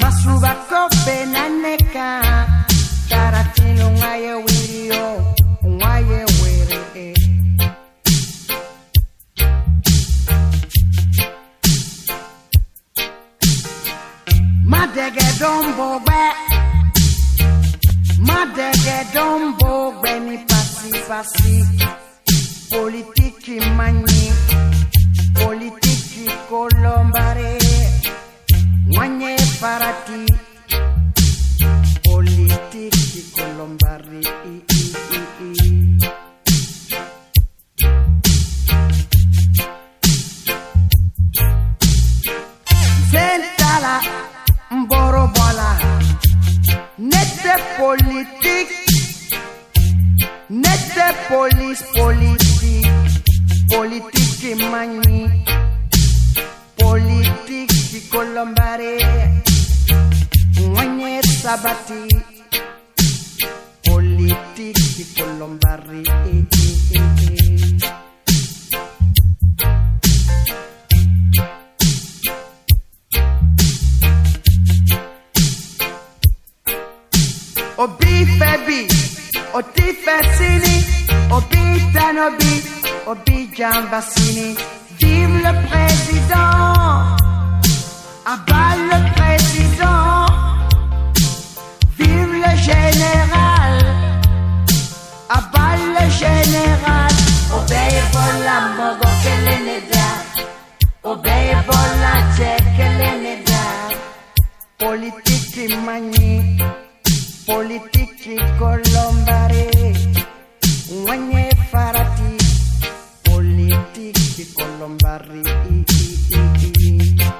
masubako mpe na neka tara tino nwa ye wiri o nwa ye were e madege dombo gbe. Madege dombo gbe ni pasipasi politiki manyi farati politiki kolombari. Zentala mborobola nete politique nete police politique politique mani politique kolombare ngwanye sabati politique kolombare eh, eh, eh, eh. Obi Febi, Oti Fessini, Obi Tanobi, Obi Jambasini. Vive le président, Lombardi. I, I, I,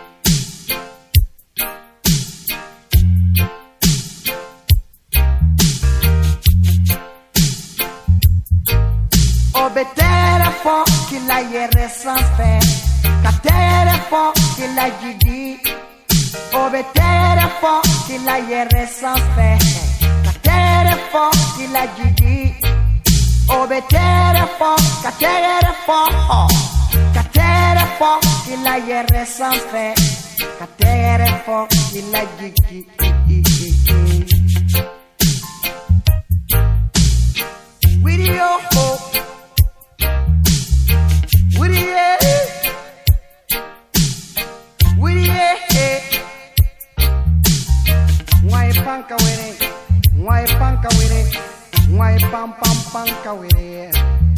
Obetere fuochi la IRS transfer, cadere fuochi la GD. Obetere fuochi la IRS transfer, cadere fuochi la GD. Obetere fuochi, cadere fuochi. Fɔ kila yɛrɛ sanfɛ ka tɛrɛ fɔ kila jigi Video ho Video Video Why panka were Why panka were Why pam pam panka were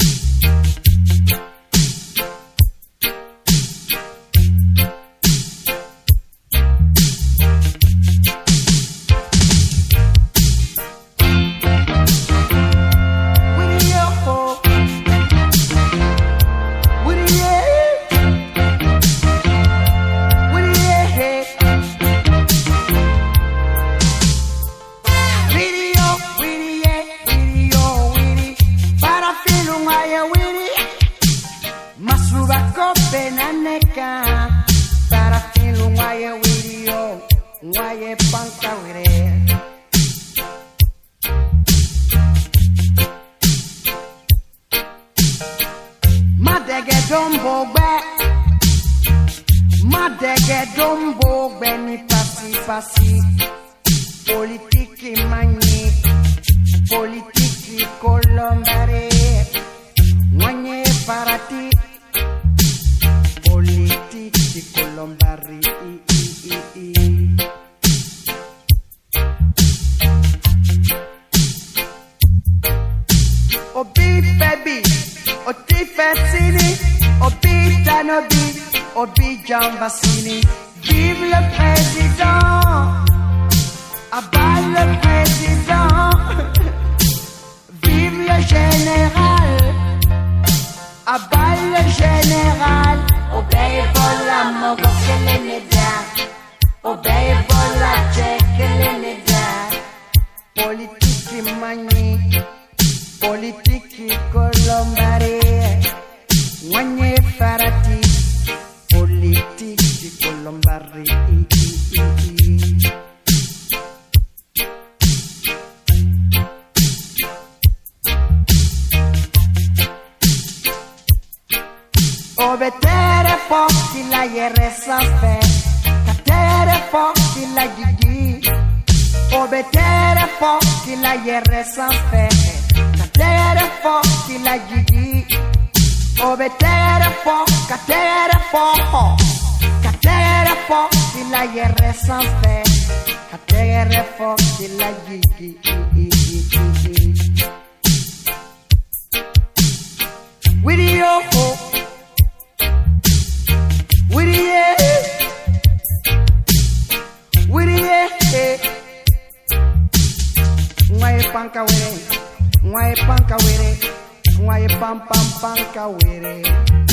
Politiki i. Au Tifetini, au Bitanobi, au Bijambassini. Vive le président, abat le président. Vive le général, abat le général. Obey vola, mogokeleneda. Obey vola, chekeleneda. Politique manie. politiki colombare Wanye farati politiki colombare Obetere pochi la IRSF Catere pochi la GD Obetere pochi la IRSF Tear oh, the fuck till gigi. O be tear the fuck, ka tear the fuck. Ka tear the fuck till I get resans. Ka tear the fuck till gigi. With the yo ho. With the yeah. With the yeah. Why you? Were nwa ye pam pam panka were